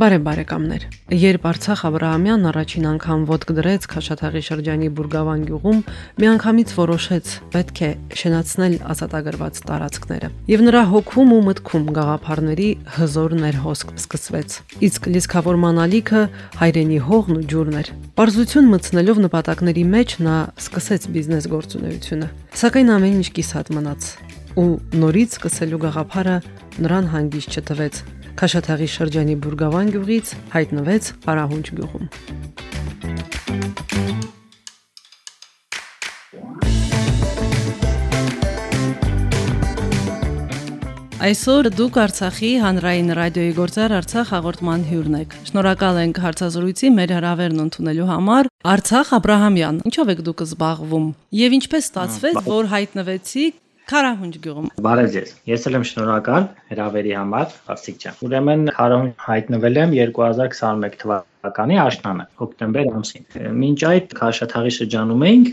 Բարև բարեկամներ։ Երբ Արցախ Աբրահամյանն առաջին անգամ ոտք դրեց Խաշաթաղի շրջանի Բուրգավան գյուղում, միանգամից որոշեց պետք է շնացնել ազատագրված տարածքները։ Եվ նրա հոգում ու մտքում գաղափարների հզոր ներհոսք սկսվեց։ Իսկ լիսկավորման ալիքը հայրենի հողն ու ջուրն էր։ Պարզություն մտցնելով նպատակների մեջ նա սկսեց բիզնես գործունեությունը։ Սակայն ամեն ինչ կիսատ մնաց ու նորից սկսելու գաղափարը նրան հանգիստ չտվեց Քաշաթաղի շրջանի Բուրգավան գյուղից հայտնվեց Արահունչ գյուղում։ Այսօր դուք Արցախի հանրային ռադիոյի գործար Արցախ հաղորդման հյուրն եք։ Շնորհակալ ենք հարցազրույցի մեր հրավերն ընդունելու համար։ Արցախ Աբ รา համյան, ինչով եք դուք զբաղվում եւ ինչպես ստացվեց, որ հայտնվեցիք Խարահունջ գյուղում։ Բարև ձեզ։ Ես էլ եմ շնորհակալ հրավերի համար, Արսիկ ջան։ Ուրեմն Խարահունջ հայտնվել եմ 2021 թվականի աշնանը, հոկտեմբեր ամսին։ Մինչ այդ Քաշաթաղի շրջանում էինք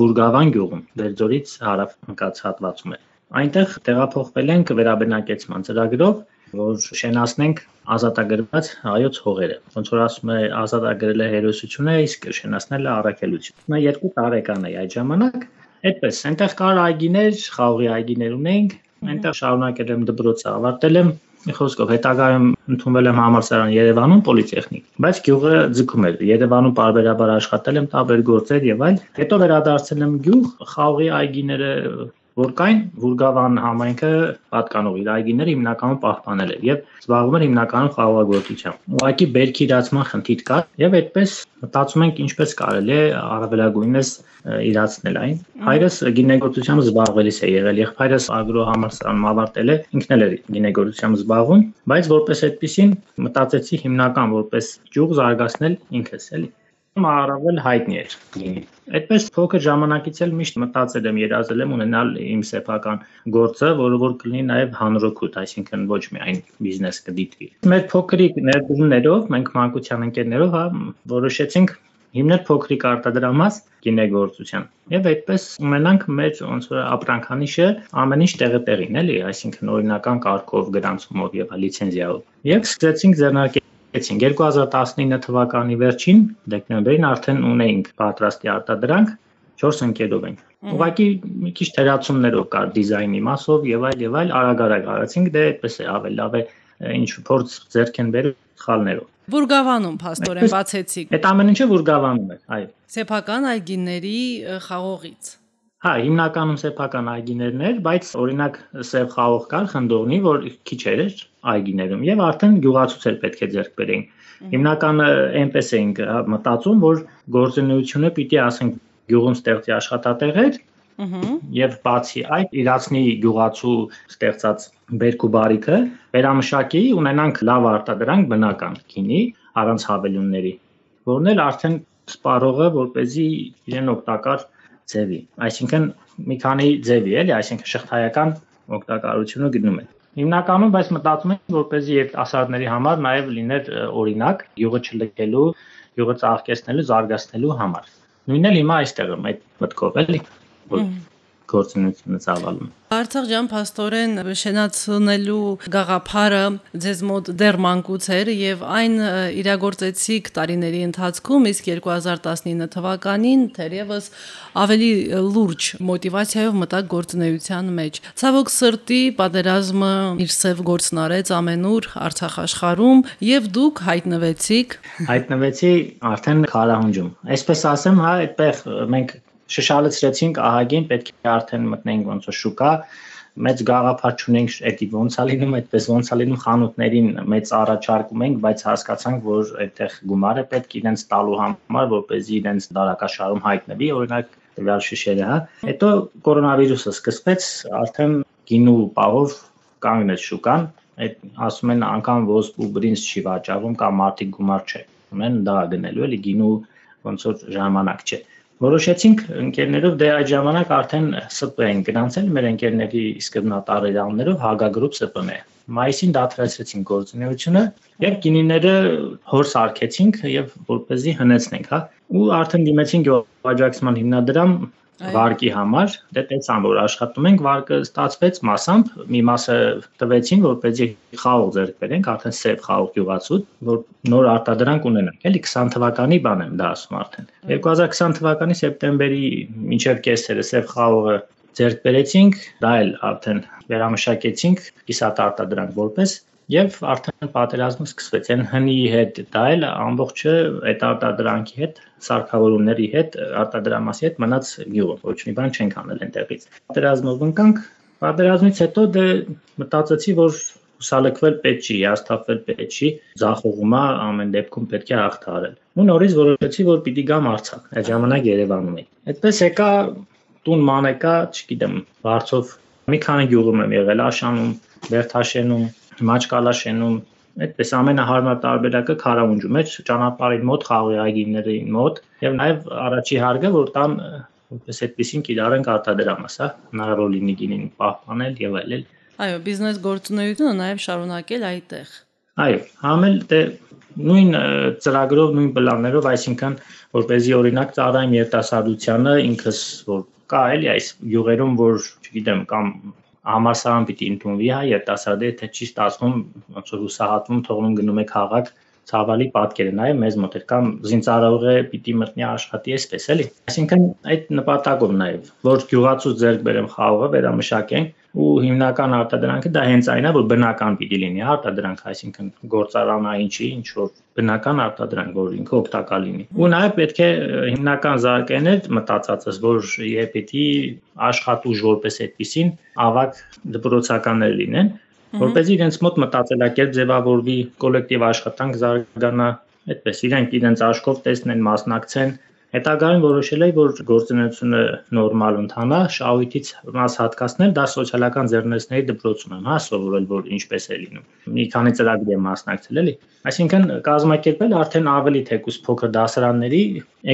Վուրգավան գյուղում, Բերձորից հարավ ընկած հատվածում է։ Այնտեղ տեղափոխվել ենք վերաբնակեցման ծրագրով, որ շենացնենք ազատագրված հայոց հողերը։ Ոնց որ ասում է, ազատագրել է հերոսությունը, իսկ շենացնել է առաքելություն։ Նա երկու տարեկան է այդ ժամանակ Այդպես, այնտեղ կար այգիներ, խաղողի այգիներ ունեինք, այնտեղ շարունակել եմ դպրոցը, ավարտել եմ խոսքով հետագայում ընդունվել եմ համալսարան Երևանում պոլիտեխնիկ, բայց գյուղը ձգում էր։ Երևանում բարբերաբար աշխատել եմ տարբեր գործեր եւ այլ։ Հետո վերադարձել եմ գյուղ, խաղողի այգիները որ կային Վուրգավան համայնքը պատկանող իր այգիները հիմնականում պահպանել էր եւ զբաղվում էր հիմնականում խաղաղագործությամբ։ Ուղղակի բերքի իրացման խնդիր կար եւ այդպես մտածում ենք ինչպես կարելի է առավելագույնս իրացնել այն։ Հայրս գինեգործությամբ զբաղվելիս է եղել, եղբայրս ագրո համալսարանում ավարտել է, ինքն էլ էր գինեգործությամբ զբաղվում, բայց որպես այդպեսին մտածեցի հիմնական որպես ջուղ զարգացնել ինքս էլի առավել հայտնի էր գինի։ Այդպես փոքր ժամանակից էլ միշտ մտածել եմ, երազել եմ ունենալ իմ սեփական գործը, որը որ կլինի նաև հանրօգուտ, այսինքն ոչ միայն բիզնես կդիտվի։ Մեր փոքրիկ ներդրումներով, մենք մանկության ընկերներով հա որոշեցինք հիմնել փոքրիկ արտադրամաս գինեգործության։ Եւ այդպես ունենանք մեր ոնց որ ապրանքանիշը ամեն ինչ տեղը տեղին, էլի, այսինքն օրինական կարգով, գրանցումով եւ լիցենզիայով։ Եվ սկսեցինք ձեռնարկել Էցին 2019 թվականի վերջին դեկտեմբերին արդեն ունեինք պատրաստի արտադրանք 4 ընկերով ենք։ Ուղղակի մի քիչ թերացումներով կար դիզայնի մասով եւ այլ եւ այլ արագ-արագ արեցինք, դե այդպես է ավել լավ է ինչ փորձ ձեռք են բերել խալներով։ Վուրգավանում փաստորեն բացեցիք։ Այդ ամեն ինչը Վուրգավանում է, այո։ Սեփական այգիների խաղողից։ Հա, հիմնականում սեփական այգիներն էր, բայց օրինակ սև խաղող կար խնդողնի, որ քիչ էր այգիներում եւ արդեն գյուղացուցեր պետք է ձեռք բերեին։ Հիմնականը այնպես էինք մտածում, որ գործունեությունը պիտի ասենք գյուղում ստեղծի աշխատատեղեր, Եվ բացի այդ իրացնի գյուղացու ստեղծած բերք ու բարիքը վերամշակի ունենանք լավ արտադրանք բնական գինի առանց հավելումների, որն էլ արդեն սպառողը որ เป զի իրեն օգտակար ձևի։ Այսինքն մի քանի ձևի էլի, այսինքն շղթայական օգտակարությունը գնում է։ Հիմնականում բայց մտածում եմ, որպեսզի եւ ասարների համար նաեւ լիներ օրինակ յուղը չլքելու, յուղը ծաղկեցնելու, զարգացնելու համար։ Նույնն էլ հիմա այստեղ եմ այդ մտքով էլի, որ գործունեությունը ծավալում։ Արցախ ջան փաստորեն շենացնելու գաղափարը ձեզ մոտ դեռ մանկուց էր եւ այն իրագործեցիք տարիների ընթացքում իսկ 2019 թվականին թերևս ավելի լուրջ մոտիվացիայով մտակ գործունեության մեջ։ Ցավոք սրտի պատերազմը իր սև գործն արեց ամենուր Արցախ աշխարհում եւ դուք հայտնվեցիք հայտնվեցի արդեն Խարահունջում։ Այսպես ասեմ, հա, այդտեղ մենք շշալցրեցինք ահագին, պետք է արդեն մտնենք ոնց որ շուկա, մեծ գաղափար չունենք, էդի ոնց է լինում, այդպես ոնց է լինում խանութներին մեծ առաջարկում ենք, բայց հասկացանք, որ այդտեղ գումար է պետք իրենց տալու համար, որպեսզի իրենց դարակաշարում հայտնվի, օրինակ տվյալ շշերը, հա։ Հետո կորոնավիրուսը սկսվեց, արդեն գինու պահով կանգնեց շուկան, այդ ասում են անգամ ոսպ ու բրինձ չի վաճառում կամ մարդիկ գումար չէ։ Ունեն դա գնելու էլի գինու ոնց որ ժամանակ չէ Որոշեցինք ընկերներով դե այդ ժամանակ արդեն ՍՊ են գնացել մեր ընկերների սկզբնատարերաններով Հագագրուպ ՍՊ-ն է։ Մայիսին դադարեցրեցինք գործունեությունը եւ գինիները հոր սարքեցինք եւ որպեսզի հնեցնենք, հա։ Ու արդեն դիմեցինք աջակցման հիմնադրամ վարկի համար, դե տեսան որ աշխատում ենք, վարկը ստացվեց massամբ, մի մասը տվեցին, որպեսզի խաղող ձեռք բերենք, արդեն սև խաղող գյուղացուտ, որ նոր արտադրանք ունենանք, էլի 20 թվականի բան եմ դա ասում արդեն։ 2020 թվականի սեպտեմբերի մինչև կեսերը սև խաղողը ձեռք բերեցինք, դա էլ արդեն վերամշակեցինք կիսատ արտադրանք որպես Եվ արդեն պատերազմը սկսվեց։ Այն հնի հետ դա էլ ամբողջը այդ արտադրանքի հետ, սարքավորումների հետ, արտադրամասի հետ մնաց գյուղը։ Ոչ մի բան չենք անել այնտեղից։ Պատերազմով ընկանք, պատերազմից հետո դե մտածեցի, որ հուսալքվել պետք չի, հաստատվել պետք չի, ցախողումա ամեն դեպքում պետք է հաղթարել։ Ու նորից որոշեցի, որ պիտի գամ Արցախ։ Այդ ժամանակ Երևանում էի։ Այդպես եկա տուն մանեկա, չգիտեմ, Վարչով մի քանի գյուղում եմ եղել, Աշանում, Բերթաշենում, Մաչկալաշենում այդպես ամենահարմար տարբերակը Խարաունջում է ճանապարհին մոտ խաղողագինների մոտ եւ նաեւ առաջի հարգը որ տան որպես այդպեսին կիրառենք արտադրամաս, հա, հնարավոր լինի գինին պահպանել եւ այլն։ Այո, բիզնես գործունեությունը նաեւ շարունակել այդտեղ։ Այո, համել դե նույն ծրագրով, նույն պլաններով, այսինքն որպեսզի օրինակ ծառայեմ երիտասարդությանը ինքս որ կա էլի այս յուղերում, որ չգիտեմ, կամ համասարան պիտի ընդունվի, հա, երիտասարդը եթե չի ստացվում, ոնց որ հուսահատվում, թողնում գնում է քաղաք, ցավալի պատկեր է նաև մեզ մոտ կամ զինծառայողը պիտի մտնի աշխատի այսպես էլի այսինքն այդ նպատակով նաև որ գյուղացու ձեռք բերեմ խաղողը վերամշակենք ու հիմնական արտադրանքը դա հենց այն է, որ բնական պիտի լինի արտադրանք, այսինքն գործարանային չի, ինչ որ բնական արտադրանք, որ ինքը օգտակար լինի։ Ու նաև պետք է հիմնական զարգայներ մտածածս, որ երբեւի աշխատուժ որպես այդպեսին ավակ դպրոցականներ լինեն, որպեսզի իրենց մոտ մտածելակերպ ձևավորվի, կոլեկտիվ աշխատանք զարգանա, այդպես իրենք իրենց աշխով տեսնեն, մասնակցեն Հետագայում որոշել էի, որ գործունեությունը նորմալ ընթանա, շահույթից մաս հատկացնել, դա սոցիալական ձեռնարկների դպրոցում եմ, հա, սովորել, որ ինչպես է լինում։ Մի քանի ծրագրի եմ մասնակցել, էլի։ Այսինքն կազմակերպել արդեն ավելի թեկուս փոքր դասարանների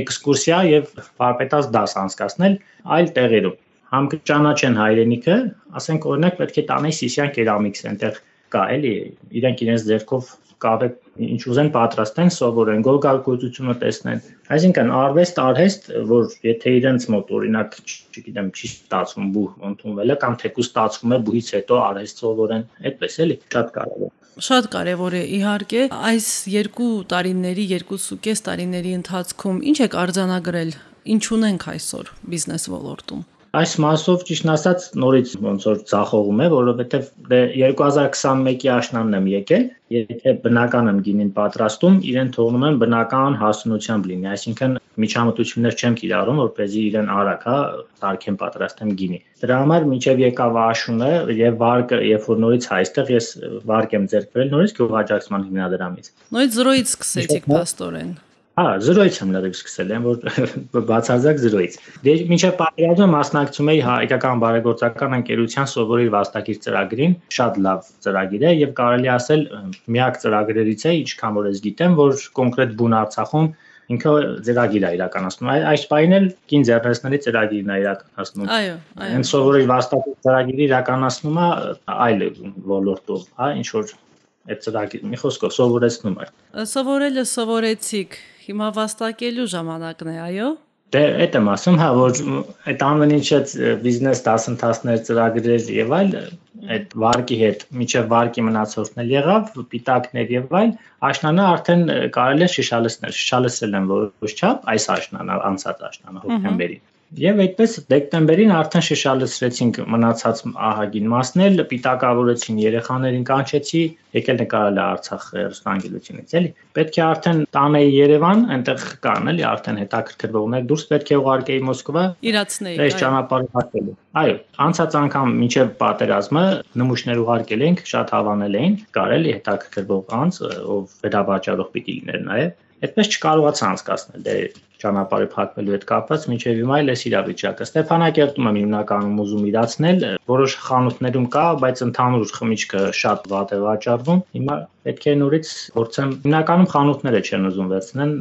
էքսկուրսիա եւ վարպետաց դաս անցկացնել այլ տեղերում համ կճանաչեն հայրենիքը, ասենք օրինակ պետք է տանեի Սիսիան կերամիկս, այնտեղ կա էլի, իրենք իրենց ձեռքով կավե ինչ ուզեն պատրաստեն, սովորեն, գորգարկությունությունը տեսնեն։ Այսինքն արվեստ, արհեստ, որ եթե իրենց մոտ օրինակ, չգիտեմ, չի ստացվում բուհ ընդունվելը կամ թեկուզ ստացվում է բուհից հետո արհեստ սովորեն, այդպես էլի, շատ կարևոր Շատ կարևոր է իհարկե այս երկու տարիների, երկուսուկես տարիների ընթացքում ինչ եք արձանագրել, ինչ ունենք այսօր բիզնես ոլորտում։ Այս մասով ճիշտ ասած նորից ոնց որ ցախողում է, որովհետև դե 2021-ի աշնանն եմ եկել, եթե բնական եմ գինին պատրաստում, իրեն թողնում եմ բնական հասունությամբ լինի, այսինքն միջամտություններ չեմ կիրառում, որպեսզի իրեն արագ հա սարքեմ պատրաստեմ գինի։ Դրա համար մինչև եկավ աշունը եւ վարկը, երբ որ նորից այստեղ ես վարկ եմ ձեռք բերել նորից գյուղաճակցման հիմնադրամից։ Նորից զրոյից սկսեցիք փաստորեն։ Հա, զրոյից եմ լրիվ սկսել եմ, որ բացարձակ զրոյից։ Դե մինչև պատերազմը մասնակցում էի հայկական բարեգործական ընկերության սովորիր վաստակիր ծրագրին, շատ լավ ծրագիր է եւ կարելի ասել միակ ծրագրերից է, ինչքան որ ես գիտեմ, որ կոնկրետ բուն Արցախում ինքը ծրագիր է իրականացնում։ Այս պայն էլ կին ձեռնեսների ծրագիրն է իրականացնում։ Այո, այո։ Հենց սովորի վաստակի ծրագիրը իրականացնում է այլ ոլորտով, հա, ինչ որ այդ ծրագիր մի խոսքով սովորեցնում է։ Սովորելը սովորեցիք, Հիմա վաստակելու ժամանակն է, այո։ Դե այդ եմ ասում, հա, որ այդ ամեն ինչը բիզնես դասընթացներ, ծրագրեր եւ այլ այդ վարկի հետ, միջև վարկի մնացորդն էլ եղավ, պիտակներ եւ այլ, աշնանը արդեն կարելի է շշալսնել, շշալսել են որոշ չափ այս աշնանը, անցած աշնանը հոկտեմբերին։ Եվ այդպես դեկտեմբերին արդեն շշալցրեցինք մնացած ահագին մասնել, պիտակավորեցին երեխաներին կանչեցի, եկել նկարել Արցախ ռստանգելությունից, էլի։ Պետք է արդեն տանեի Երևան, այնտեղ կան էլի արդեն հետաքրքրվողներ, դուրս պետք է ուղարկեի Մոսկվա։ Իրացնեի։ Այս ճանապարհը հատելու։ Այո, անցած անգամ մինչև պատերազմը նմուշներ ուղարկել ենք, շատ հավանել էին, կարելի հետաքրքրվող անձ, ով վերաբաճարող պիտի լիներ նաև Այդպես չկարողացա անցկացնել։ Դե ճանապարհի փակվելու հետ կապված մինչև հիմա էլ էս իրավիճակը։ Ստեփանակերտում եմ հիմնականում ուզում իրացնել, որոշ խանութներում կա, բայց ընդհանուր խմիչքը շատ վատ է վաճառվում։ Հիմա պետք է նորից փորձեմ հիմնականում խանութները չեն ուզում վերցնեն,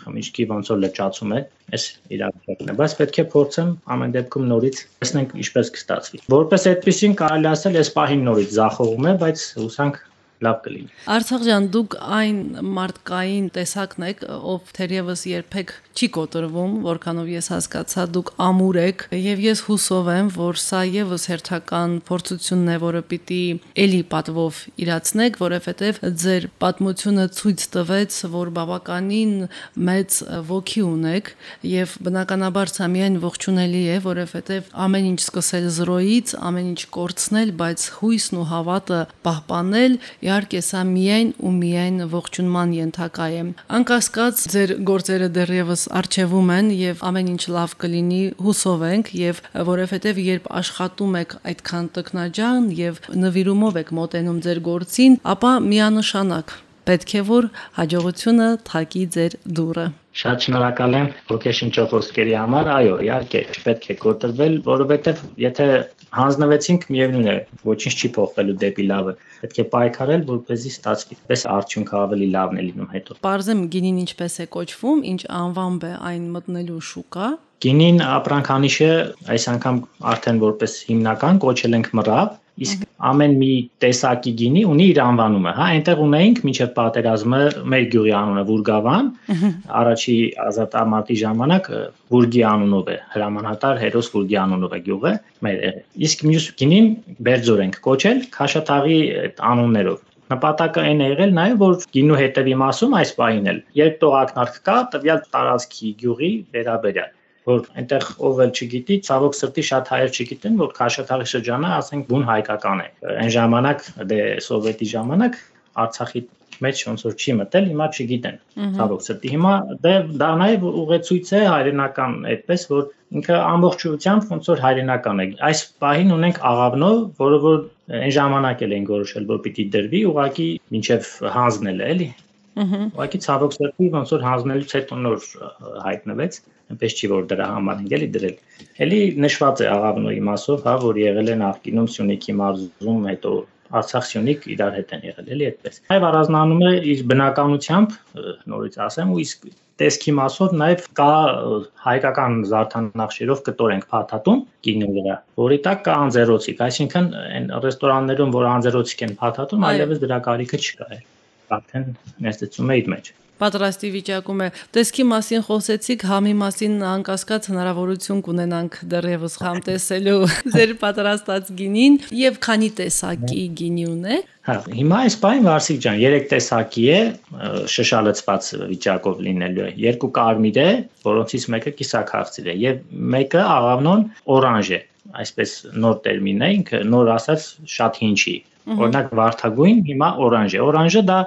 խմիչքի ոնց որ լճացում է, այս իրավիճակն է, բայց պետք է փորձեմ ամեն դեպքում նորից տեսնենք ինչպես կստացվի։ Որպես այդպեսին կարելի ասել, այս պահին նորից զախողում է, բայց հուսանք լավ կլինի։ Արցախ ջան, դուք այն մարդկային տեսակն եք, ով թերևս երբեք չի կոտրվում, որքանով ես հասկացա, դուք ամուր եք եւ ես հուսով եմ, որ սա եւս հերթական փորձությունն է, որը պիտի ելի պատվով իրացնեք, որովհետեւ ձեր պատմությունը ցույց տվեց, որ բավականին մեծ ոգի ունեք եւ բնականաբար սա միայն ողջունելի է, որովհետեւ ամեն ինչ սկսել զրոյից, ամեն ինչ կորցնել, բայց հույսն ու հավատը պահպանել Իհարկե սա միայն ու միայն ողջունման ենթակա է։ Անկասկած ձեր գործերը դեռևս արժևում են եւ ամեն ինչ լավ կլինի, հուսով ենք եւ որովհետեւ երբ աշխատում եք այդքան տկնաճան եւ նվիրումով եք մոտենում ձեր գործին, ապա միանշանակ պետք է որ հաջողությունը թակի ձեր դուրը։ Շատ շնորհակալ եմ ոգեշնչող խոսքերի համար։ Այո, իհարկե, պետք է կոտրվել, որովհետև եթե հանձնվեցինք, միևնույն է, ոչինչ չի փոխվելու դեպի լավը։ Պետք է պայքարել, որպեսզի ստացվի։ Պես արդյունքը ավելի լավն է լինում հետո։ Պարզեմ գինին ինչպես է կոչվում, ինչ անվամբ է այն մտնելու շուկա։ Գինին ապրանքանիշը այս անգամ արդեն որպես հիմնական կոչել ենք մռավ, Իսկ ամեն մի տեսակի գինի ունի իր անվանումը, հա, այնտեղ ունեինք միջև պատերազմը մեր գյուղի անունը Վուրգավան, առաջի ազատամարտի ժամանակ Վուրգի անունով է, հրամանատար Հերոս Վուրգի անունով է գյուղը մեր եղել։ Իսկ մյուս գինին Բերձոր ենք կոչել Քաշաթաղի անուններով նպատակը այն է եղել նաև որ գինու հետևի մասում այս պահին էլ երբ տողակնարկ կա տվյալ տարածքի գյուղի վերաբերյալ որ այնտեղ ով էլ չգիտի, ցավոք սրտի շատ հայեր չգիտեն, որ Քաշաթաղի շրջանը, ասենք, բուն հայկական է։ Այն ժամանակ, դե սովետի ժամանակ Արցախի մեջ ոնց որ չի մտել, հիմա չգիտեն։ Ցավոք սրտի։ Հիմա դե դա նաև ուղեցույց է հայրենական, այդպես որ ինքը ամբողջությամբ ոնց որ հայրենական է։ Այս պահին ունենք աղավնո, որը որ այն ժամանակ էլ են որոշել, որ պիտի դրվի, ուղակի մինչև հանձնել է, էլի։ Ուղղակի ցավոք սրտի ոնց որ հանձնելուց հետո նոր հայտնվեց, այնպես չի որ դրա համար են էլի դրել։ Էլի նշված է աղավնոյի մասով, հա, որ եղել են արկինում Սյունիքի մարզում, հետո Արցախ Սյունիք իրար հետ են եղել, էլի այդպես։ Այո, առանձնանում է իր բնականությամբ, նորից ասեմ, ու իսկ տեսքի մասով նաև կա հայկական զարդանախշերով կտոր ենք փաթաթում գինու վրա, որի տակ կա անձերոցիկ, այսինքն այն ռեստորաններում, որ անձերոցիկ են փաթաթում, այլևս դրա կարիքը չկա արդեն ներծծում է իր մեջ պատրաստի վիճակում է։ Տեսքի մասին խոսեցիք, համի մասին անկասկած հնարավորություն կունենանք դեռևս համ տեսելու ձեր պատրաստած գինին եւ քանի տեսակի գինի ունեք։ Հա, հիմա այս բանը Վարսիկ ջան, 3 տեսակի է շշալցված վիճակով լինելու է։ Երկու կարմիր է, որոնցից մեկը կիսաքաղցիր է եւ մեկը աղավնոն օրանժ է այսպես նոր տերմին է, ինքը նոր ասած շատ հինչի Օրինակ վարդագույն, հիմա օրանժ է։ Օրանժը դա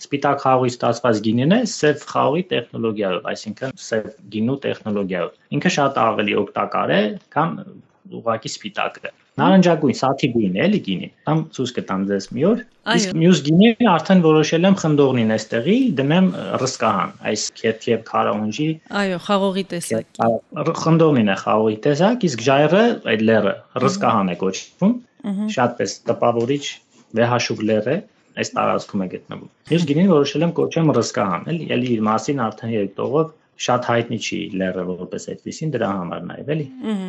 սպիտակ խաղողից ստացված գինին է սև խաղողի տեխնոլոգիայով, այսինքն սև գինու տեխնոլոգիայով։ Ինքը շատ ավելի օգտակար է, քան ուղակի սպիտակը։ Նարնջագույն, սաթի գույն է, էլի գինին։ Կամ ցույց կտամ ձեզ մի օր։ Իսկ մյուս գինին արդեն որոշել եմ խնդողնին այստեղի դնեմ ռսկահան, այս քերքև քարաունջի։ Այո, խաղողի տեսակ։ Խնդողնին է խաղողի տեսակ, իսկ ժայռը, այդ լերը ռսկահան է կոչվում շատ պես տպավորիչ վեհաշուկ լեր է այս տարածքում է գտնվում։ Ես գինին որոշել եմ կոչեմ ռսկահան, էլի, էլի իր մասին արդեն երկտողով շատ հայտնի չի լերը որպես այդպեսին դրա համար նաև էլի։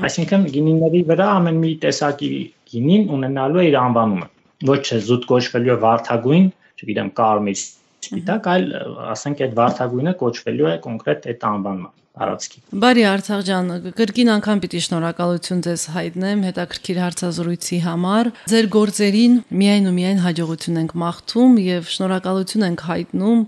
Այսինքն գինիների վրա ամեն մի տեսակի գինին ունենալու է իր անվանումը։ Ոչ թե զուտ կոչվելու է վարդագույն, չգիտեմ, կարմիր, սպիտակ, այլ ասենք այդ վարդագույնը կոչվելու է կոնկրետ այդ անվանումը տարածքի։ Բարի Արցախ ջան, կրկին անգամ պիտի շնորհակալություն ձեզ հայտնեմ հետաքրքիր հարցազրույցի համար։ Ձեր գործերին միայն ու միայն հաջողություն ենք մաղթում եւ շնորհակալություն ենք հայտնում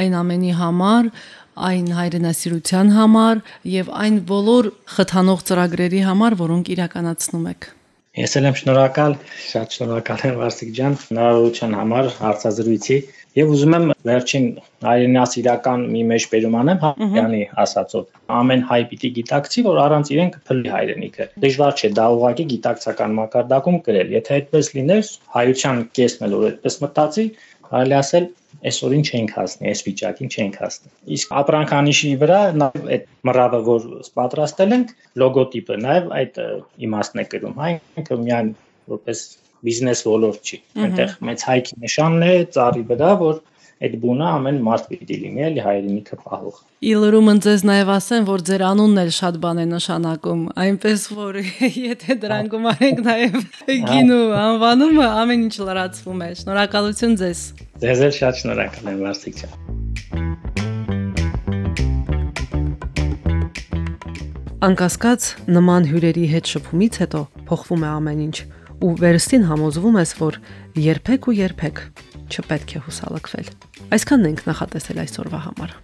այն ամենի համար, այն հայրենասիրության համար եւ այն բոլոր խթանող ծրագրերի համար, որոնք իրականացնում եք։ Ես էլ եմ շնորհակալ, շատ շնորհակալ եմ Վարսիկ ջան, հնարավորության համար հարցազրույցի Եվ ուզում եմ վերջին հայրենասիրական մի մեջբերում անեմ Հայանի ասածով։ Ամեն հայ պիտի գիտակցի, որ առանց իրեն կփլի հայրենիքը։ Դժվար չէ դա ուղղակի գիտակցական մակարդակում գրել։ Եթե այդպես լիներ, հայության կեսն էլ որ այդպես մտածի, կարելի ասել այսօրին չենք հասնի, այս վիճակին չենք հասնի։ Իսկ ապրանքանիշի վրա նաև այդ մռավը, որ պատրաստել ենք, լոգոտիպը նաև այդ իմաստն է կրում։ Այնքը միայն որպես բիզնես ոլորտ չի։ Այնտեղ մեծ հայքի նշանն է ծառի վրա, որ այդ բունը ամեն մարդ պիտի լինի, էլի հայրենիքը պահող։ Իլրում ընձեզ նաև ասեմ, որ ձեր անունն էլ շատ բան է նշանակում, այնպես որ եթե դրան գումարենք նաև գինու անվանումը, ամեն ինչ լրացվում է։ Շնորհակալություն ձեզ։ Ձեզ էլ շատ շնորհակալ եմ, Վարսիկ ջան։ Անկասկած նման հյուրերի հետ շփումից հետո փոխվում է ամեն ինչ ու վերստին համոզվում ես, որ երբեք ու երբեք չպետք է հուսալքվել։ Այսքանն ենք նախատեսել այսօրվա համար։